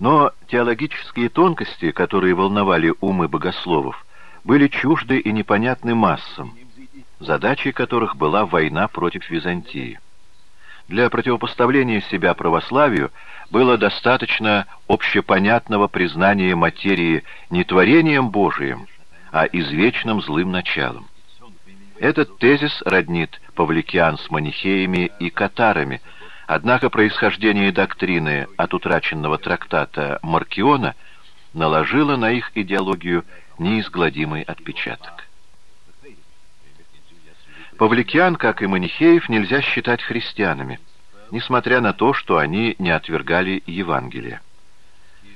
Но теологические тонкости, которые волновали умы богословов, были чужды и непонятны массам, задачей которых была война против Византии. Для противопоставления себя православию было достаточно общепонятного признания материи не творением Божиим, а извечным злым началом. Этот тезис роднит Павликиан с манихеями и катарами, однако происхождение доктрины от утраченного трактата Маркиона наложило на их идеологию неизгладимый отпечаток. Павликиан, как и Манихеев, нельзя считать христианами, несмотря на то, что они не отвергали Евангелие.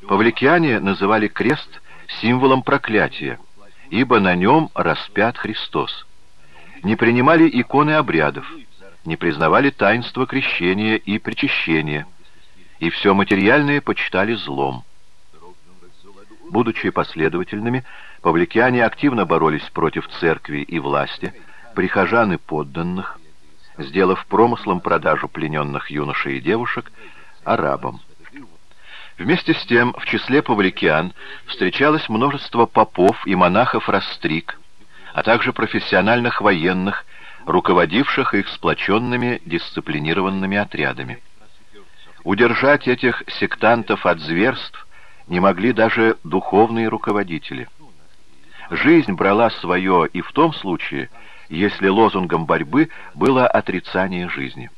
Павликиане называли крест символом проклятия, ибо на нем распят Христос. Не принимали иконы обрядов, не признавали таинства крещения и причащения, и все материальное почитали злом. Будучи последовательными, павликиане активно боролись против церкви и власти, прихожан и подданных, сделав промыслом продажу плененных юношей и девушек арабам. Вместе с тем в числе павликиан встречалось множество попов и монахов-растрик, а также профессиональных военных, руководивших их сплоченными дисциплинированными отрядами. Удержать этих сектантов от зверств не могли даже духовные руководители. Жизнь брала свое и в том случае, если лозунгом борьбы было отрицание жизни.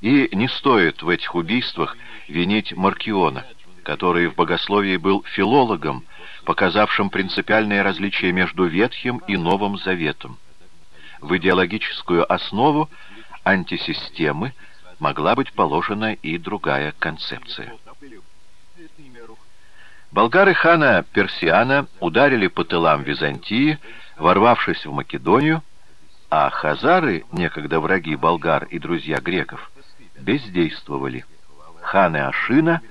И не стоит в этих убийствах винить Маркиона, который в богословии был филологом, показавшим принципиальное различие между Ветхим и Новым Заветом. В идеологическую основу антисистемы могла быть положена и другая концепция. Болгары хана Персиана ударили по тылам Византии, ворвавшись в Македонию, а хазары, некогда враги болгар и друзья греков, бездействовали. Ханы Ашина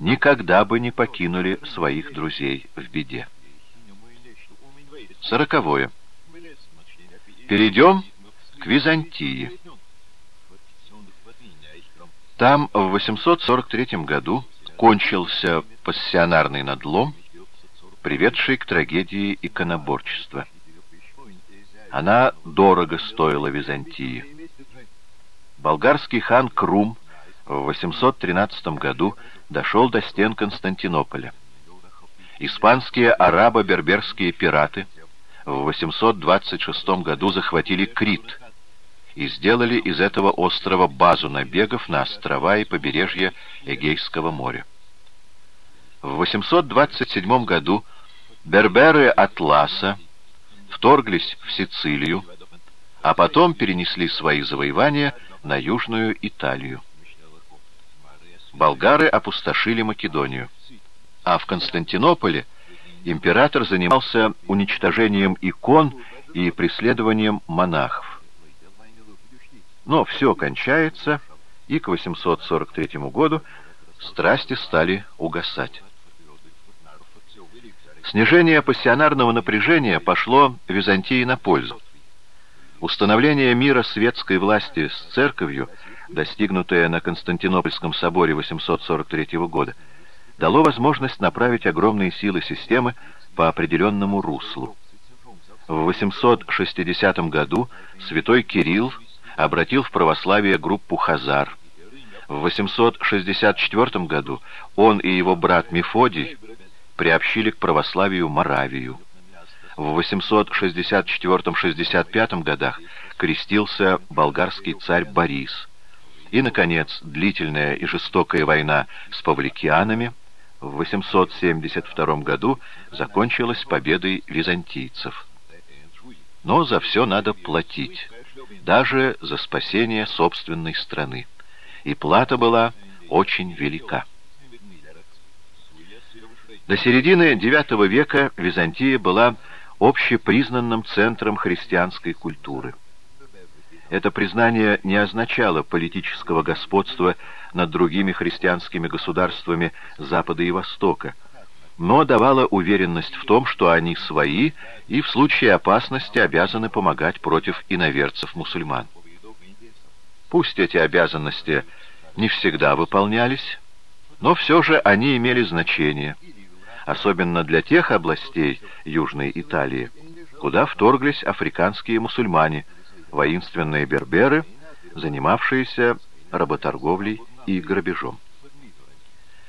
никогда бы не покинули своих друзей в беде. Сороковое. Перейдем к Византии. Там в 843 году кончился пассионарный надлом, приведший к трагедии иконоборчества. Она дорого стоила Византии. Болгарский хан Крум в 813 году дошел до стен Константинополя. Испанские арабо-берберские пираты в 826 году захватили Крит и сделали из этого острова базу набегов на острова и побережье Эгейского моря. В 827 году берберы Атласа вторглись в Сицилию, а потом перенесли свои завоевания на Южную Италию. Болгары опустошили Македонию, а в Константинополе император занимался уничтожением икон и преследованием монахов. Но все кончается, и к 843 году страсти стали угасать. Снижение пассионарного напряжения пошло Византии на пользу. Установление мира светской власти с церковью, достигнутое на Константинопольском соборе 843 года, дало возможность направить огромные силы системы по определенному руслу. В 860 году святой Кирилл обратил в православие группу хазар. В 864 году он и его брат Мефодий приобщили к православию Моравию. В 864-65 годах крестился болгарский царь Борис. И, наконец, длительная и жестокая война с павликианами в 872 году закончилась победой византийцев. Но за все надо платить, даже за спасение собственной страны. И плата была очень велика. До середины IX века Византия была общепризнанным центром христианской культуры. Это признание не означало политического господства над другими христианскими государствами Запада и Востока, но давало уверенность в том, что они свои и в случае опасности обязаны помогать против иноверцев-мусульман. Пусть эти обязанности не всегда выполнялись, Но все же они имели значение, особенно для тех областей Южной Италии, куда вторглись африканские мусульмане, воинственные берберы, занимавшиеся работорговлей и грабежом.